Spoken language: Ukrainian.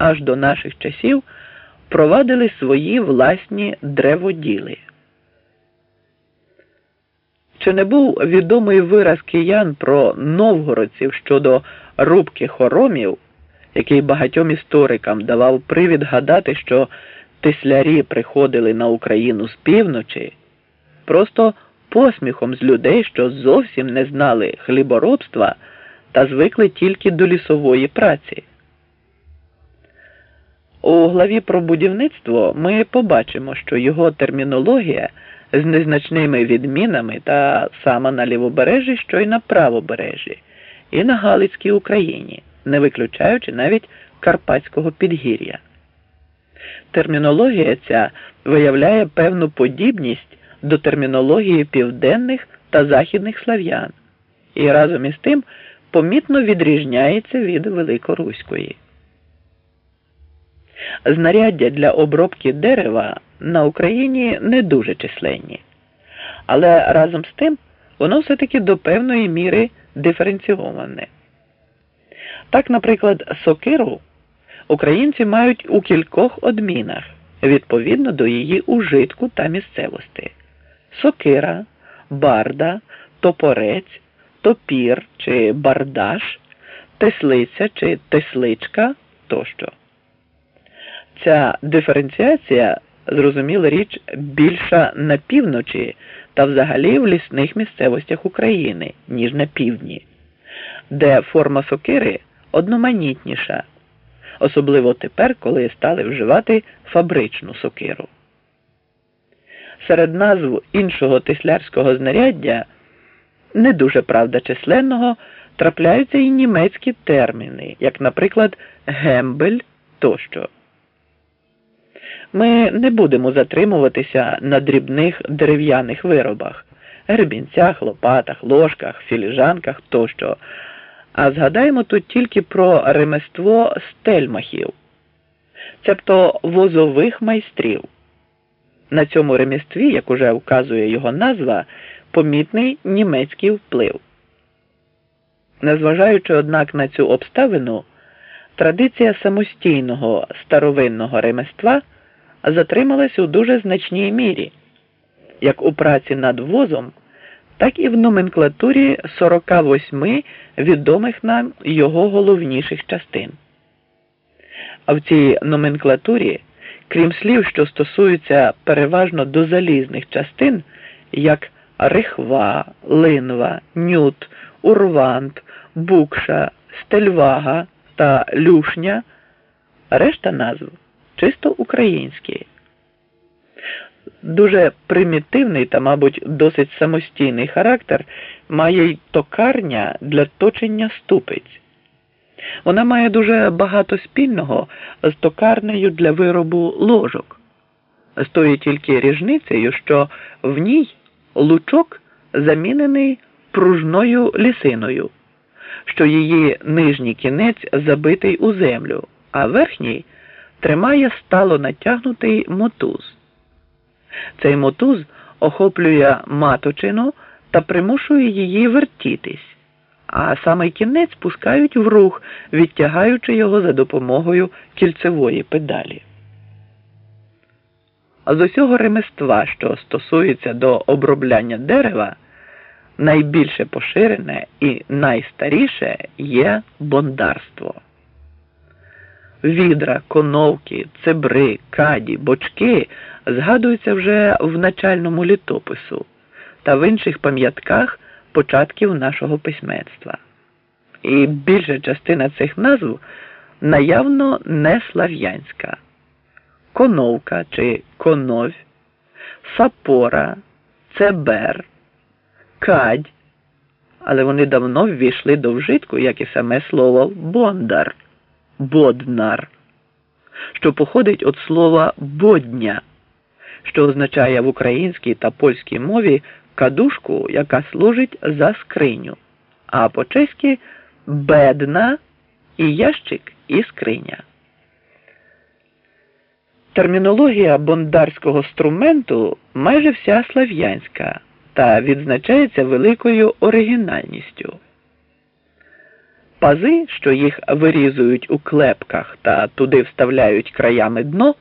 аж до наших часів провадили свої власні древоділи. Чи не був відомий вираз киян про новгородців щодо рубки хоромів, який багатьом історикам давав привід гадати, що тислярі приходили на Україну з півночі, просто посміхом з людей, що зовсім не знали хліборобства та звикли тільки до лісової праці? У главі про будівництво ми побачимо, що його термінологія з незначними відмінами та саме на лівобережжі, що й на правобережжі, і на Галицькій Україні, не виключаючи навіть Карпатського підгір'я. Термінологія ця виявляє певну подібність до термінології південних та західних слав'ян і разом із тим помітно відрізняється від великоруської. Знаряддя для обробки дерева на Україні не дуже численні, але разом з тим воно все-таки до певної міри диференціоване. Так, наприклад, сокиру українці мають у кількох одмінах відповідно до її ужитку та місцевості: сокира, барда, топорець, топір чи бардаш, теслиця чи тесличка тощо. Ця диференціація, зрозуміла річ, більша на півночі та взагалі в лісних місцевостях України, ніж на півдні, де форма сокири одноманітніша, особливо тепер, коли стали вживати фабричну сокиру. Серед назв іншого тислярського знаряддя, не дуже правда численного, трапляються і німецькі терміни, як, наприклад, гембель тощо. Ми не будемо затримуватися на дрібних дерев'яних виробах, гребінцях, лопатах, ложках, філіжанках тощо, а згадаємо тут тільки про ремество стельмахів, цебто возових майстрів. На цьому реместві, як уже вказує його назва, помітний німецький вплив. Незважаючи, однак, на цю обставину, традиція самостійного старовинного ремества затрималась у дуже значній мірі, як у праці над возом, так і в номенклатурі 48 відомих нам його головніших частин. А в цій номенклатурі, крім слів, що стосуються переважно до залізних частин, як рихва, линва, нют, урвант, букша, стельвага та люшня, решта назв чисто українські. Дуже примітивний та, мабуть, досить самостійний характер має й токарня для точення ступиць. Вона має дуже багато спільного з токарнею для виробу ложок, з тою тільки ріжницею, що в ній лучок замінений пружною лісиною, що її нижній кінець забитий у землю, а верхній тримає стало натягнутий мотуз. Цей мотуз охоплює маточину та примушує її вертітись, а саме кінець пускають в рух, відтягаючи його за допомогою кільцевої педалі. А з усього ремества, що стосується до обробляння дерева, найбільше поширене і найстаріше є бондарство відра, коновки, цебри, каді, бочки згадуються вже в начальному літопису та в інших пам'ятках початків нашого письменства. І більша частина цих назв наявно не слав'янська. Коновка чи коновь, сапора, цебер, кадь, але вони давно ввійшли до вжитку, як і саме слово бондар боднар, що походить від слова бодня, що означає в українській та польській мові кадушку, яка служить за скриню, а по-чеськи бедна і ящик і скриня. Термінологія бондарського струменту майже вся слав'янська та відзначається великою оригінальністю. Пази, що їх вирізують у клепках та туди вставляють краями дно.